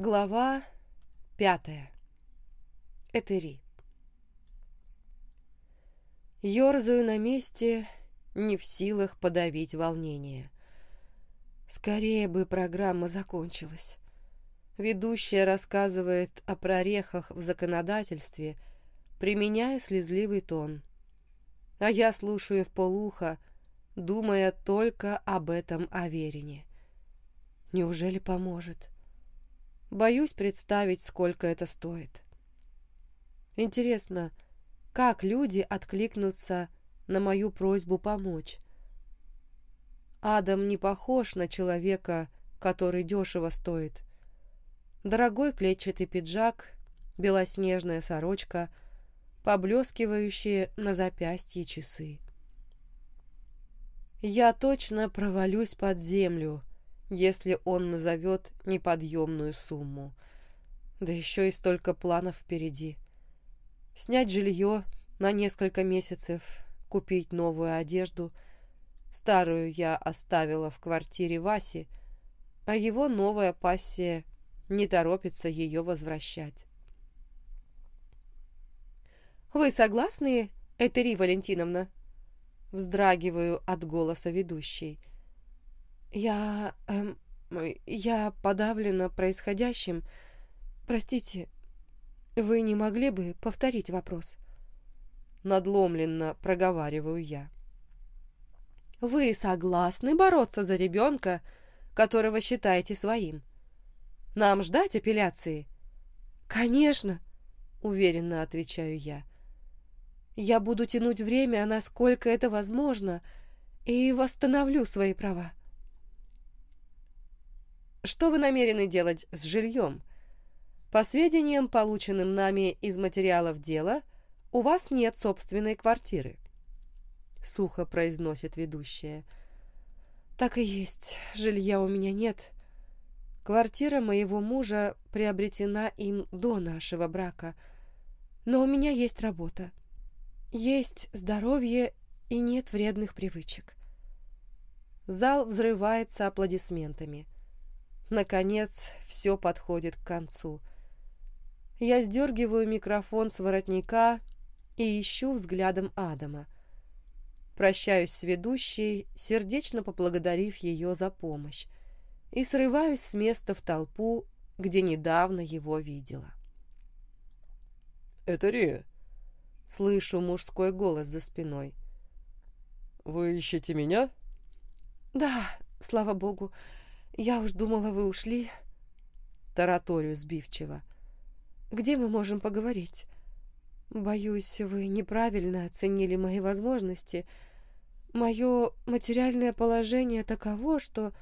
Глава пятая. Этери. Ёрзаю на месте, не в силах подавить волнение. Скорее бы программа закончилась. Ведущая рассказывает о прорехах в законодательстве, применяя слезливый тон. А я слушаю в полухо, думая только об этом Аверине. Неужели поможет? Боюсь представить, сколько это стоит. Интересно, как люди откликнутся на мою просьбу помочь? Адам не похож на человека, который дешево стоит. Дорогой клетчатый пиджак, белоснежная сорочка, поблескивающие на запястье часы. Я точно провалюсь под землю, если он назовет неподъемную сумму. Да еще и столько планов впереди. Снять жилье на несколько месяцев, купить новую одежду. Старую я оставила в квартире Васи, а его новая пассия не торопится ее возвращать. «Вы согласны, Этери Валентиновна?» Вздрагиваю от голоса ведущей. «Я... Эм, я подавлена происходящим. Простите, вы не могли бы повторить вопрос?» Надломленно проговариваю я. «Вы согласны бороться за ребенка, которого считаете своим? Нам ждать апелляции?» «Конечно», — уверенно отвечаю я. «Я буду тянуть время, насколько это возможно, и восстановлю свои права». Что вы намерены делать с жильем? По сведениям, полученным нами из материалов дела, у вас нет собственной квартиры. Сухо произносит ведущая. Так и есть, жилья у меня нет. Квартира моего мужа приобретена им до нашего брака. Но у меня есть работа. Есть здоровье и нет вредных привычек. Зал взрывается аплодисментами. Наконец, все подходит к концу. Я сдергиваю микрофон с воротника и ищу взглядом Адама. Прощаюсь с ведущей, сердечно поблагодарив ее за помощь, и срываюсь с места в толпу, где недавно его видела. «Это Рия!» Слышу мужской голос за спиной. «Вы ищете меня?» «Да, слава богу. «Я уж думала, вы ушли», — тараторию сбивчиво. «Где мы можем поговорить? Боюсь, вы неправильно оценили мои возможности. Мое материальное положение таково, что...»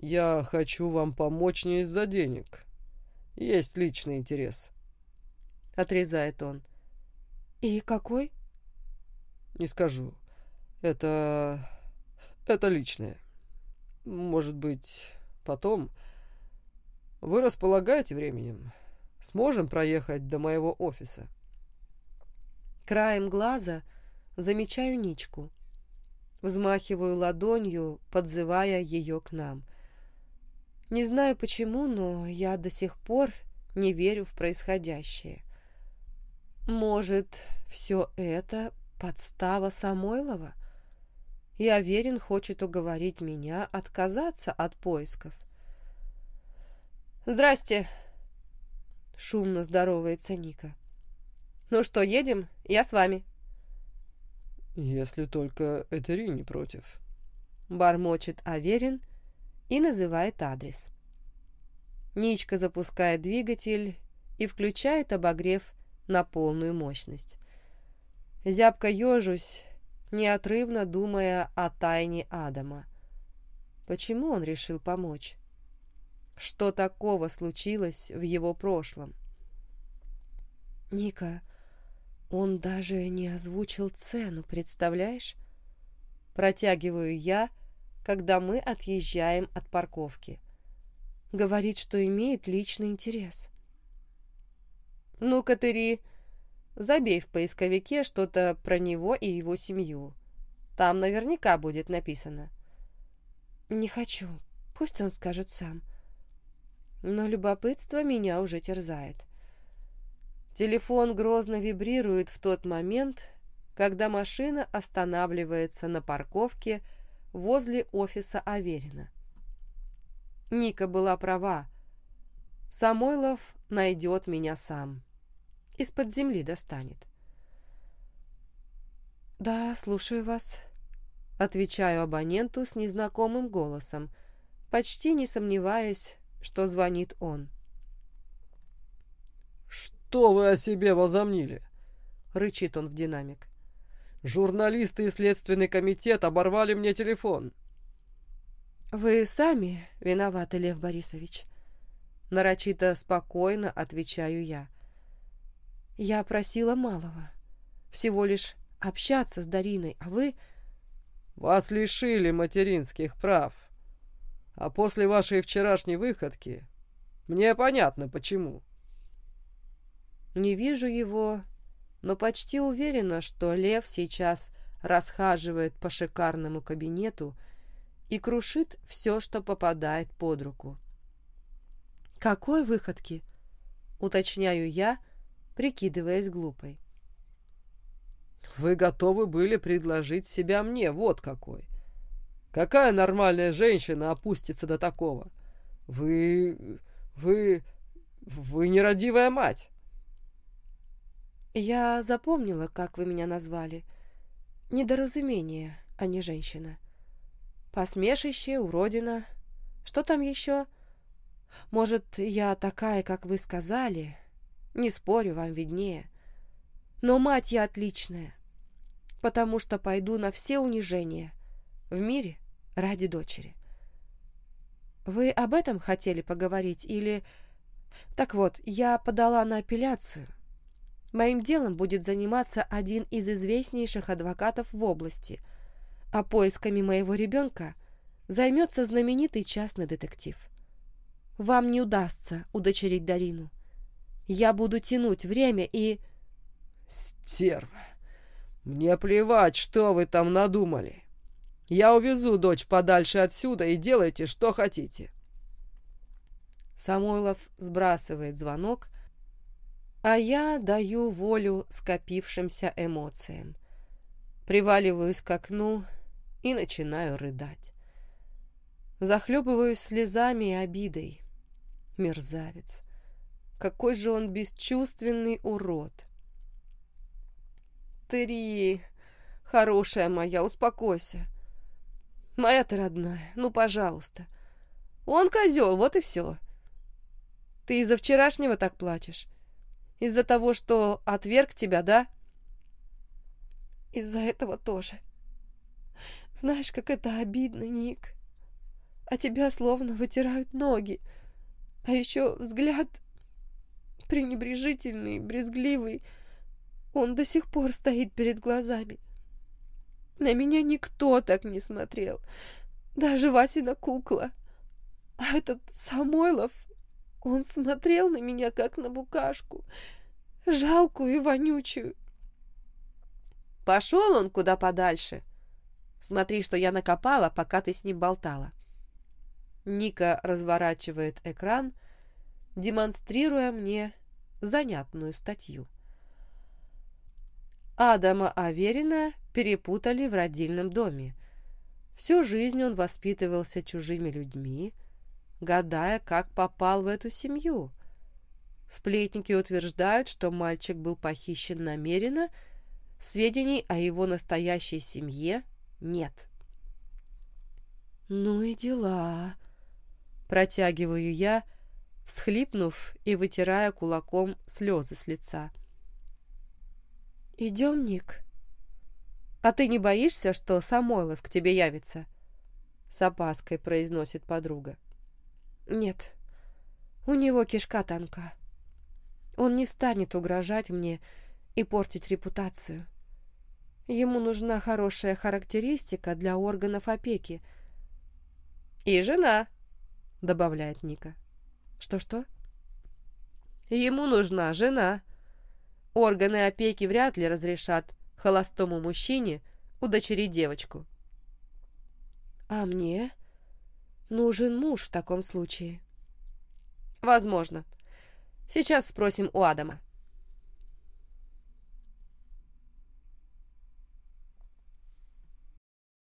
«Я хочу вам помочь не из-за денег. Есть личный интерес», — отрезает он. «И какой?» «Не скажу. Это... это личное. Может быть, потом... Вы располагаете временем? Сможем проехать до моего офиса?» Краем глаза замечаю Ничку. Взмахиваю ладонью, подзывая ее к нам. Не знаю почему, но я до сих пор не верю в происходящее. Может, все это подстава Самойлова? И Аверин хочет уговорить меня отказаться от поисков. «Здрасте!» — шумно здоровается Ника. «Ну что, едем? Я с вами». «Если только Этери не против», — бормочет Аверин и называет адрес. Ничка запускает двигатель и включает обогрев на полную мощность. Зябко ежусь, неотрывно думая о тайне Адама. Почему он решил помочь? Что такого случилось в его прошлом? Ника, он даже не озвучил цену, представляешь? Протягиваю я, когда мы отъезжаем от парковки. Говорит, что имеет личный интерес. «Ну-ка, Тери, Забей в поисковике что-то про него и его семью. Там наверняка будет написано. Не хочу. Пусть он скажет сам. Но любопытство меня уже терзает. Телефон грозно вибрирует в тот момент, когда машина останавливается на парковке возле офиса Аверина. Ника была права. Самойлов найдет меня сам. Из-под земли достанет. «Да, слушаю вас», — отвечаю абоненту с незнакомым голосом, почти не сомневаясь, что звонит он. «Что вы о себе возомнили?» — рычит он в динамик. «Журналисты и Следственный комитет оборвали мне телефон». «Вы сами виноваты, Лев Борисович», — нарочито спокойно отвечаю я. «Я просила малого. Всего лишь общаться с Дариной, а вы...» «Вас лишили материнских прав. А после вашей вчерашней выходки мне понятно, почему». Не вижу его, но почти уверена, что Лев сейчас расхаживает по шикарному кабинету и крушит все, что попадает под руку. «Какой выходки?» — уточняю я, прикидываясь глупой. «Вы готовы были предложить себя мне, вот какой. Какая нормальная женщина опустится до такого? Вы... вы... вы нерадивая мать!» «Я запомнила, как вы меня назвали. Недоразумение, а не женщина. Посмешище, уродина. Что там еще? Может, я такая, как вы сказали? Не спорю, вам виднее. Но мать я отличная, потому что пойду на все унижения в мире ради дочери. Вы об этом хотели поговорить или... Так вот, я подала на апелляцию» Моим делом будет заниматься один из известнейших адвокатов в области, а поисками моего ребенка займется знаменитый частный детектив. Вам не удастся удочерить Дарину. Я буду тянуть время и... Стерва! Мне плевать, что вы там надумали. Я увезу дочь подальше отсюда и делайте, что хотите. Самойлов сбрасывает звонок, а я даю волю скопившимся эмоциям. Приваливаюсь к окну и начинаю рыдать. Захлебываюсь слезами и обидой. Мерзавец. Какой же он бесчувственный урод. Три, хорошая моя, успокойся. Моя ты родная, ну, пожалуйста. Он козел, вот и все. Ты из-за вчерашнего так плачешь? Из-за того, что отверг тебя, да? Из-за этого тоже. Знаешь, как это обидно, Ник. А тебя словно вытирают ноги. А еще взгляд пренебрежительный, брезгливый. Он до сих пор стоит перед глазами. На меня никто так не смотрел. Даже Васина кукла. А этот Самойлов он смотрел на меня, как на букашку, жалкую и вонючую. Пошел он куда подальше. Смотри, что я накопала, пока ты с ним болтала. Ника разворачивает экран, демонстрируя мне занятную статью. Адама Аверина перепутали в родильном доме. Всю жизнь он воспитывался чужими людьми, гадая, как попал в эту семью. Сплетники утверждают, что мальчик был похищен намеренно, сведений о его настоящей семье нет. «Ну и дела», — протягиваю я, всхлипнув и вытирая кулаком слезы с лица. «Идем, Ник». «А ты не боишься, что Самойлов к тебе явится?» — с опаской произносит подруга. Нет, у него кишка тонка. Он не станет угрожать мне и портить репутацию. Ему нужна хорошая характеристика для органов опеки. «И жена», — добавляет Ника. «Что-что?» «Ему нужна жена. Органы опеки вряд ли разрешат холостому мужчине удочерить девочку». «А мне?» Нужен муж в таком случае. Возможно. Сейчас спросим у Адама.